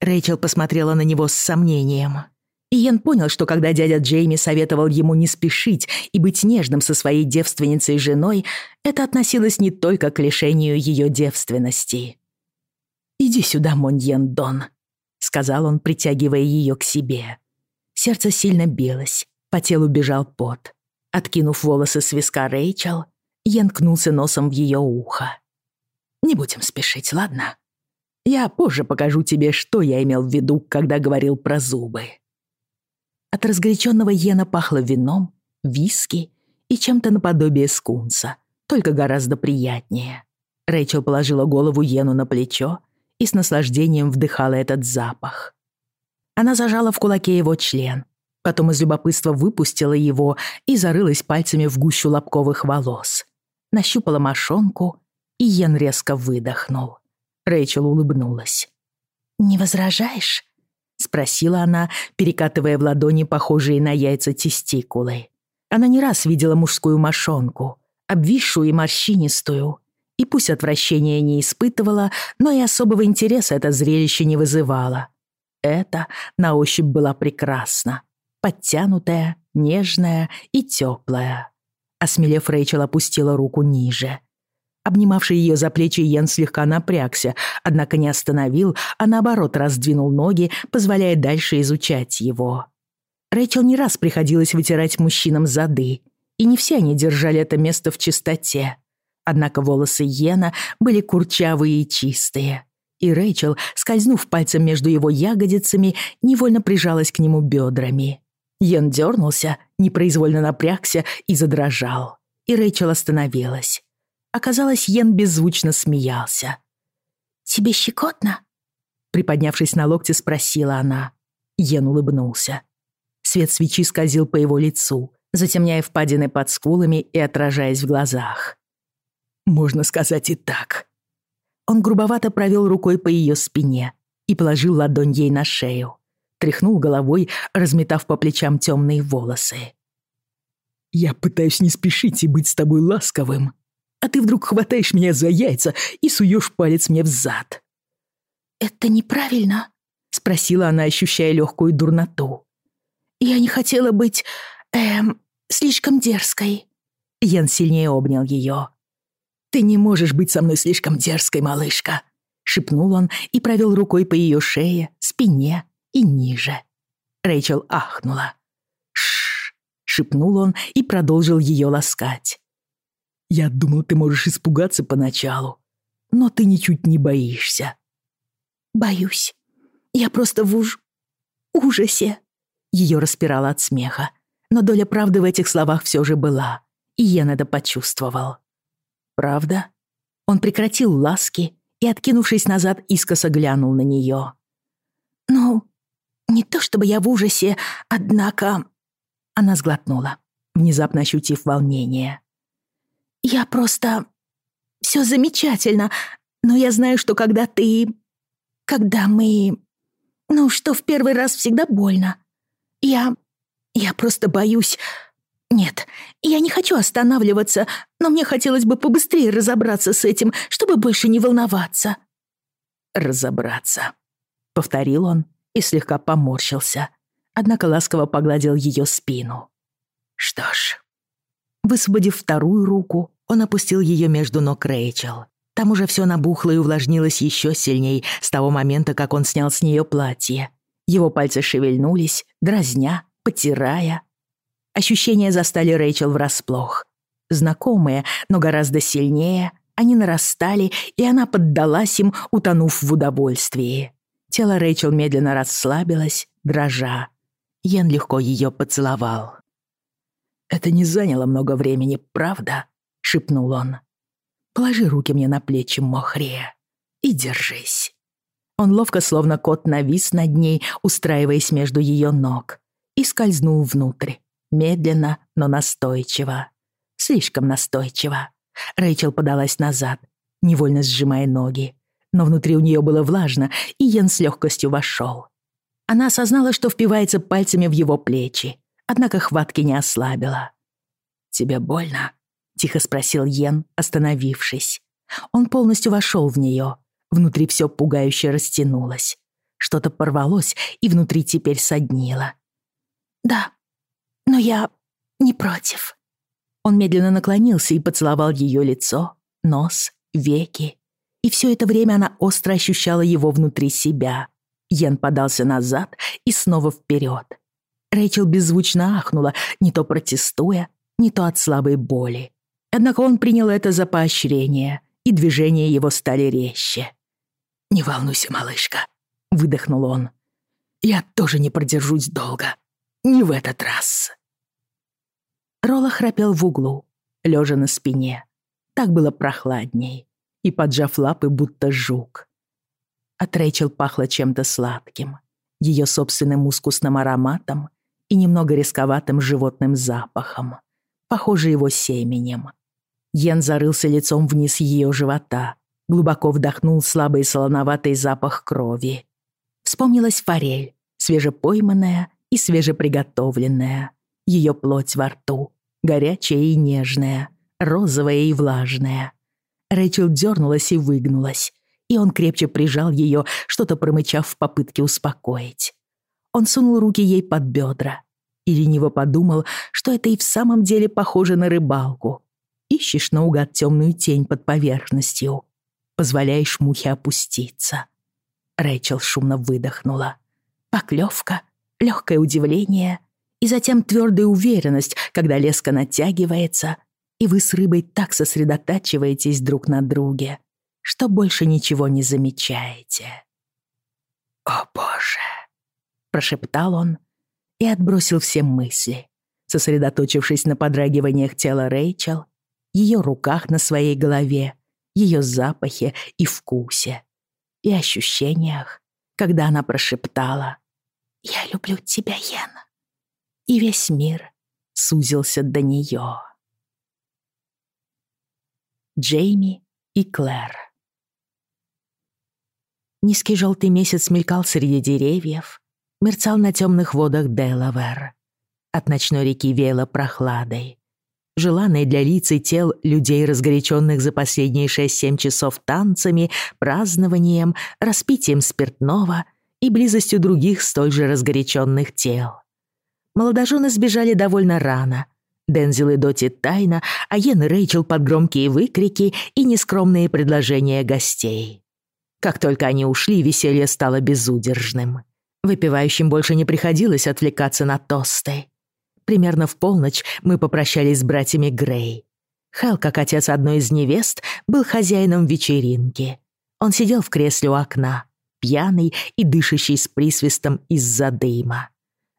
Speaker 1: Рэйчел посмотрела на него с сомнением. Иен понял, что когда дядя Джейми советовал ему не спешить и быть нежным со своей девственницей и женой, это относилось не только к лишению ее девственности. «Иди сюда, Моньен Дон», — сказал он, притягивая ее к себе. Сердце сильно билось, по телу бежал пот. Откинув волосы с виска Рэйчел, Йен кнулся носом в ее ухо. «Не будем спешить, ладно? Я позже покажу тебе, что я имел в виду, когда говорил про зубы». От разгоряченного Йена пахло вином, виски и чем-то наподобие скунса, только гораздо приятнее. Рэйчел положила голову Йену на плечо и с наслаждением вдыхала этот запах. Она зажала в кулаке его член, потом из любопытства выпустила его и зарылась пальцами в гущу лобковых волос. Нащупала мошонку, и Йен резко выдохнул. Рэйчел улыбнулась.
Speaker 3: «Не возражаешь?»
Speaker 1: — спросила она, перекатывая в ладони похожие на яйца тестикулы. Она не раз видела мужскую мошонку, обвисшую и морщинистую, и пусть отвращения не испытывала, но и особого интереса это зрелище не вызывало. Это на ощупь была прекрасна, подтянутая, нежная и теплая. Осмелев, Рэйчел опустила руку ниже — Обнимавший ее за плечи Йен слегка напрягся, однако не остановил, а наоборот раздвинул ноги, позволяя дальше изучать его. Рэйчел не раз приходилось вытирать мужчинам зады, и не все они держали это место в чистоте. Однако волосы Йена были курчавые и чистые. И Рэйчел, скользнув пальцем между его ягодицами, невольно прижалась к нему бедрами. Йен дернулся, непроизвольно напрягся и задрожал. И Рэйчел остановилась. Оказалось, Йен беззвучно смеялся.
Speaker 3: «Тебе щекотно?»
Speaker 1: Приподнявшись на локте, спросила она. Йен улыбнулся. Свет свечи скользил по его лицу, затемняя впадины под скулами и отражаясь в глазах. «Можно сказать и так». Он грубовато провел рукой по ее спине и положил ладонь ей на шею. Тряхнул головой, разметав по плечам темные волосы. «Я пытаюсь не спешить и быть с тобой ласковым», а ты вдруг хватаешь меня за яйца и суешь палец мне в зад».
Speaker 3: «Это неправильно?»
Speaker 1: — спросила она, ощущая легкую дурноту.
Speaker 3: «Я не хотела быть... эм... слишком дерзкой».
Speaker 1: Ян сильнее обнял ее. «Ты не можешь быть со мной слишком дерзкой, малышка», — шепнул он и провел рукой по ее шее, спине и ниже. Рэйчел ахнула. «Шш!» — шепнул он и продолжил ее ласкать. Я думал, ты можешь испугаться поначалу, но ты ничуть не боишься.
Speaker 3: Боюсь. Я просто в уж... ужасе.
Speaker 1: Ее распирало от смеха, но доля правды в этих словах все же была, и Йен это почувствовал. Правда? Он прекратил ласки и, откинувшись назад, искоса глянул на нее.
Speaker 3: «Ну, не то чтобы я в ужасе, однако...»
Speaker 1: Она сглотнула, внезапно ощутив волнение.
Speaker 3: Я просто... Все замечательно. Но я знаю, что когда ты... Когда мы... Ну, что в первый раз всегда больно. Я... Я просто боюсь... Нет, я не хочу останавливаться, но мне хотелось бы побыстрее разобраться с этим, чтобы больше не волноваться.
Speaker 1: Разобраться, повторил он и слегка поморщился, однако ласково погладил ее спину. Что ж, высвободив вторую руку, он опустил ее между ног Рэйчел. Там уже все набухло и увлажнилось еще сильней с того момента, как он снял с нее платье. Его пальцы шевельнулись, дразня, потирая. Ощущения застали Рэйчел врасплох. Знакомые, но гораздо сильнее, они нарастали, и она поддалась им, утонув в удовольствии. Тело Рэйчел медленно расслабилось, дрожа. Йен легко ее поцеловал. «Это не заняло много времени, правда?» — шепнул он. «Положи руки мне на плечи, Мохре, и держись». Он ловко, словно кот, навис над ней, устраиваясь между ее ног, и скользнул внутрь, медленно, но настойчиво. Слишком настойчиво. Рэйчел подалась назад, невольно сжимая ноги. Но внутри у нее было влажно, и Йен с легкостью вошел. Она осознала, что впивается пальцами в его плечи, однако хватки не ослабила. «Тебе больно?» — тихо спросил Йен, остановившись. Он полностью вошел в нее. Внутри все пугающе растянулось. Что-то порвалось, и внутри теперь соднило.
Speaker 3: «Да, но я не против».
Speaker 1: Он медленно наклонился и поцеловал ее лицо, нос, веки. И все это время она остро ощущала его внутри себя. Йен подался назад и снова вперед. Рэйчел беззвучно ахнула, не то протестуя, не то от слабой боли. Однако он принял это за поощрение, и движения его стали резче. «Не волнуйся, малышка», — выдохнул он. «Я тоже не продержусь долго. Не в этот раз». Ролла храпел в углу, лежа на спине. Так было прохладней, и поджав лапы, будто жук. От Рэйчел пахло чем-то сладким, ее собственным мускусным ароматом и немного рисковатым животным запахом, похоже его семенем. Йен зарылся лицом вниз ее живота, глубоко вдохнул слабый солоноватый запах крови. Вспомнилась форель, свежепойманная и свежеприготовленная, ее плоть во рту, горячая и нежная, розовая и влажная. Рэйчел дернулась и выгнулась, и он крепче прижал ее, что-то промычав в попытке успокоить. Он сунул руки ей под бедра и лениво подумал, что это и в самом деле похоже на рыбалку. Ищешь наугад темную тень под поверхностью, позволяешь мухе опуститься. Рэйчел шумно выдохнула. Поклевка, легкое удивление и затем твердая уверенность, когда леска натягивается, и вы с рыбой так сосредотачиваетесь друг на друге, что больше ничего не замечаете. «О, Боже!» — прошептал он и отбросил все мысли, сосредоточившись на подрагиваниях тела Рэйчел, ее руках на своей голове, ее запахе и вкусе, и ощущениях, когда она прошептала «Я люблю тебя, Йен», и весь мир сузился до нее. Джейми и Клэр Низкий желтый месяц мелькал среди деревьев, мерцал на темных водах Делавер. От ночной реки веяло прохладой. Желанной для лиц и тел людей, разгоряченных за последние шесть-семь часов танцами, празднованием, распитием спиртного и близостью других столь же разгоряченных тел. Молодожены сбежали довольно рано. Дензил и Доти тайно, а Йен и Рэйчел под громкие выкрики и нескромные предложения гостей. Как только они ушли, веселье стало безудержным. Выпивающим больше не приходилось отвлекаться на тосты. Примерно в полночь мы попрощались с братьями Грей. Хэл, как отец одной из невест, был хозяином вечеринки. Он сидел в кресле у окна, пьяный и дышащий с присвистом из-за дыма.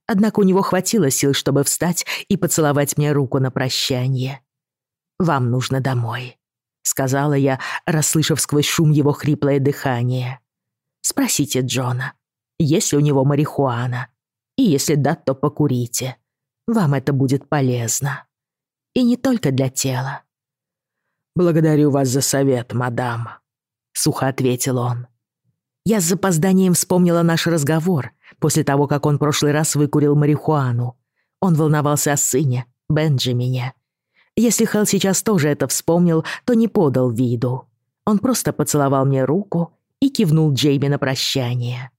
Speaker 1: Однако у него хватило сил, чтобы встать и поцеловать мне руку на прощание. «Вам нужно домой», — сказала я, расслышав сквозь шум его хриплое дыхание. «Спросите Джона, есть ли у него марихуана, и если да, то покурите. Вам это будет полезно. И не только для тела». «Благодарю вас за совет, мадам», — сухо ответил он. Я с запозданием вспомнила наш разговор после того, как он прошлый раз выкурил марихуану. Он волновался о сыне, Бенджамине. Если Хелл сейчас тоже это вспомнил, то не подал виду. Он просто поцеловал мне руку и кивнул Джейми на прощание.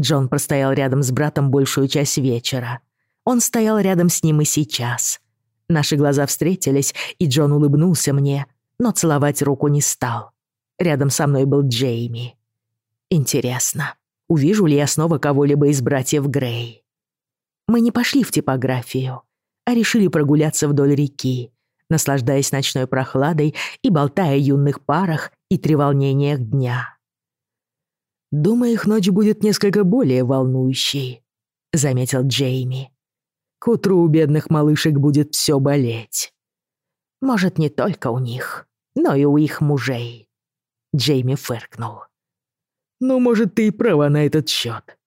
Speaker 1: Джон простоял рядом с братом большую часть вечера. Он стоял рядом с ним и сейчас. Наши глаза встретились, и Джон улыбнулся мне, но целовать руку не стал. Рядом со мной был Джейми. Интересно, увижу ли я снова кого-либо из братьев Грей? Мы не пошли в типографию, а решили прогуляться вдоль реки, наслаждаясь ночной прохладой и болтая о юных парах и треволнениях дня. «Думаю, их ночь будет несколько более волнующей», — заметил Джейми. «К утру у бедных малышек будет все болеть». «Может, не только у них, но и у их мужей», — Джейми фыркнул.
Speaker 2: «Ну, может, ты и права на этот счет.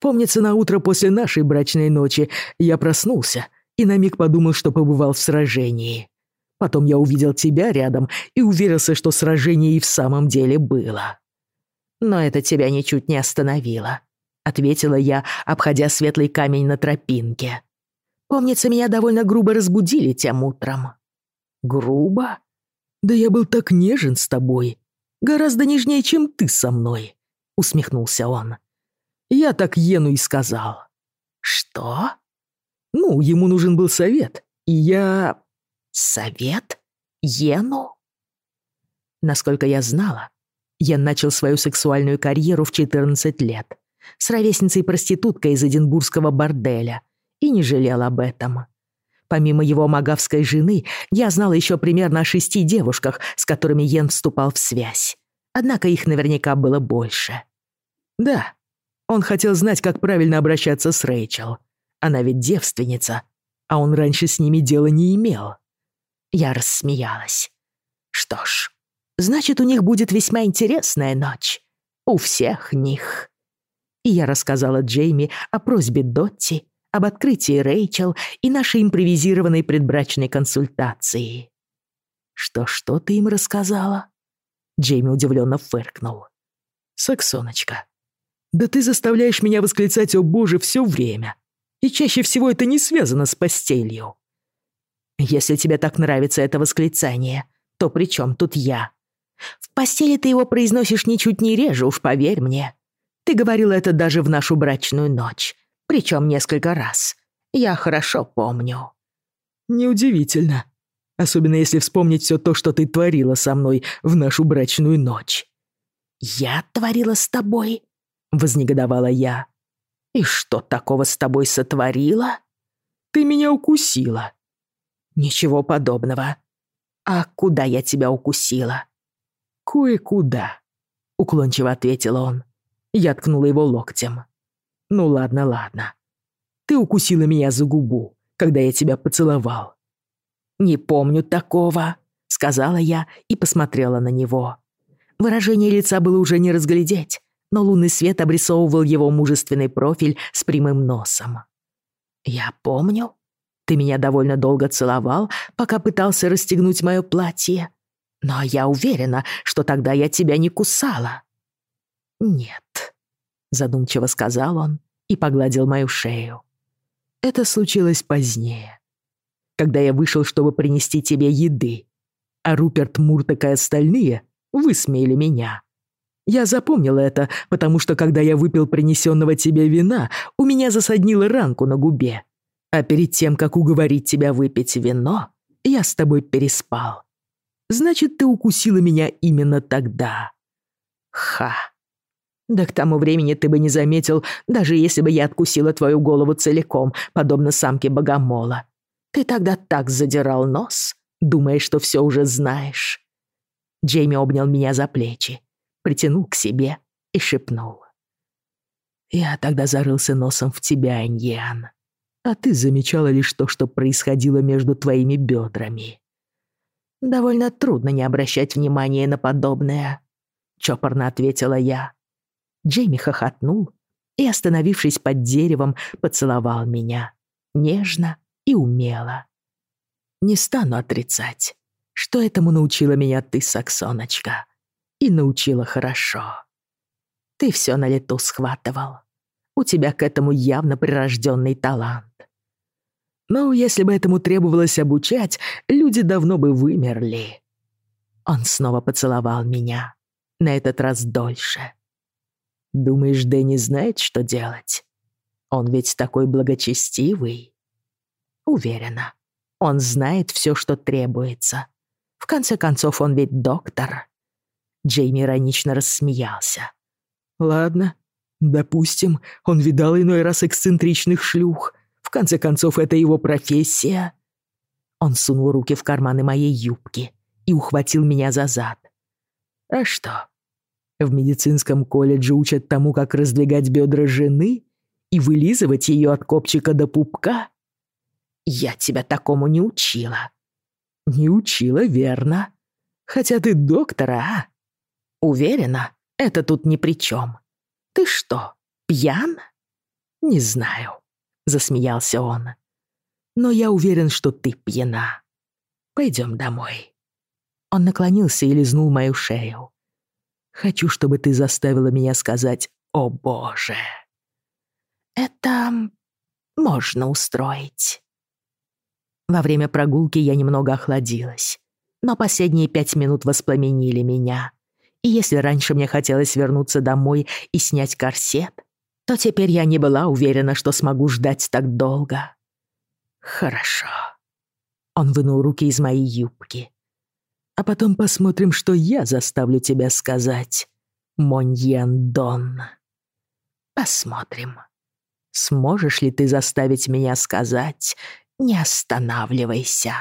Speaker 2: Помнится, на утро после нашей брачной ночи я проснулся и на миг подумал, что побывал в сражении. Потом я увидел тебя рядом и уверился, что сражение и в самом деле было.
Speaker 1: «Но это тебя ничуть не остановило», — ответила я, обходя светлый камень на тропинке. «Помнится, меня довольно грубо разбудили тем утром».
Speaker 2: «Грубо? Да я был так нежен с тобой. Гораздо нежнее, чем ты со мной», — усмехнулся он. «Я так Йену и сказал».
Speaker 1: «Что?»
Speaker 2: «Ну, ему нужен был совет, и я...»
Speaker 1: «Совет? Йену?» Насколько я знала, я начал свою сексуальную карьеру в 14 лет с ровесницей-проституткой из Эдинбургского борделя и не жалел об этом. Помимо его магавской жены, я знал еще примерно о шести девушках, с которыми Йен вступал в связь. Однако их наверняка было больше.
Speaker 2: Да, он хотел знать, как правильно обращаться с Рэйчел. Она ведь девственница, а он раньше с ними дела не имел.
Speaker 1: Я рассмеялась. Что ж, Значит, у них будет весьма интересная ночь. У всех них. И я рассказала Джейми о просьбе Дотти, об открытии Рэйчел и нашей импровизированной предбрачной консультации.
Speaker 2: «Что-что ты им рассказала?» Джейми удивленно фыркнул. «Саксоночка, да ты заставляешь меня восклицать «О боже» все время. И чаще всего это не связано с постелью».
Speaker 1: «Если тебе так нравится это восклицание, то при чем тут я?» В постели ты его произносишь ничуть не реже, уж поверь мне. Ты говорил это даже в нашу брачную ночь, причем несколько раз. Я хорошо помню».
Speaker 2: «Неудивительно. Особенно если вспомнить все то, что ты творила со мной в нашу брачную ночь».
Speaker 1: «Я творила с тобой?» — вознегодовала я. «И что такого с тобой сотворила?»
Speaker 2: «Ты меня укусила».
Speaker 1: «Ничего подобного. А куда я тебя укусила?»
Speaker 2: «Кое-куда», — уклончиво ответил он. Я ткнула его локтем. «Ну ладно, ладно. Ты укусила меня за губу, когда я тебя поцеловал».
Speaker 1: «Не помню такого», — сказала я и посмотрела на него. Выражение лица было уже не разглядеть, но лунный свет обрисовывал его мужественный профиль с прямым носом. «Я помню. Ты меня довольно долго целовал, пока пытался расстегнуть мое платье, но я уверена, что тогда я тебя не кусала». «Нет», — задумчиво сказал он и погладил мою шею.
Speaker 2: «Это случилось позднее, когда я вышел, чтобы принести тебе еды, а Руперт Муртек и остальные высмеяли меня. Я запомнил это, потому что когда я выпил принесенного тебе вина, у меня засаднило ранку на губе. А перед тем, как уговорить тебя выпить вино, я с тобой переспал. Значит, ты укусила меня именно тогда.
Speaker 1: Ха. Да к тому времени ты бы не заметил, даже если бы я откусила твою голову целиком, подобно самке богомола. Ты тогда так задирал нос, думая, что все уже знаешь. Джейми обнял меня за плечи, притянул к себе и шепнул.
Speaker 2: «Я тогда зарылся носом в тебя, Аньян, а ты замечала лишь то, что происходило между твоими бедрами.
Speaker 1: «Довольно трудно не обращать внимания на подобное», — чопорно ответила я. Джейми хохотнул и, остановившись под деревом, поцеловал меня. Нежно и умело. Не стану отрицать, что этому научила меня ты, Саксоночка. И научила хорошо. Ты все на лету схватывал. У тебя к этому явно прирожденный талант. Но если бы этому требовалось обучать, люди давно бы вымерли. Он снова поцеловал меня, на этот раз дольше. Думаешь, Дэнни знает, что делать? Он ведь такой благочестивый. Уверена, он знает все, что требуется. В конце концов, он ведь доктор. Джейми иронично рассмеялся. Ладно, допустим, он видал иной раз эксцентричных шлюх. В конце концов, это его профессия. Он сунул руки в карманы моей юбки и ухватил меня за зад. А что? В медицинском колледже учат тому, как раздвигать бедра жены и вылизывать ее от копчика до пупка? Я тебя такому не учила. Не учила, верно. Хотя ты доктора, а? Уверена, это тут ни при чем. Ты что, пьян? Не знаю, засмеялся он. Но я уверен, что ты пьяна. Пойдем домой. Он наклонился и лизнул мою шею. Хочу, чтобы ты заставила меня сказать «О, Боже!» Это можно устроить. Во время прогулки я немного охладилась, но последние пять минут воспламенили меня. И если раньше мне хотелось вернуться домой и снять корсет, то теперь я не была уверена, что смогу ждать так долго. Хорошо. Он вынул руки из моей юбки. А потом посмотрим, что я заставлю тебя сказать, Моньен Дон. Посмотрим. Сможешь ли ты заставить меня сказать «Не останавливайся»?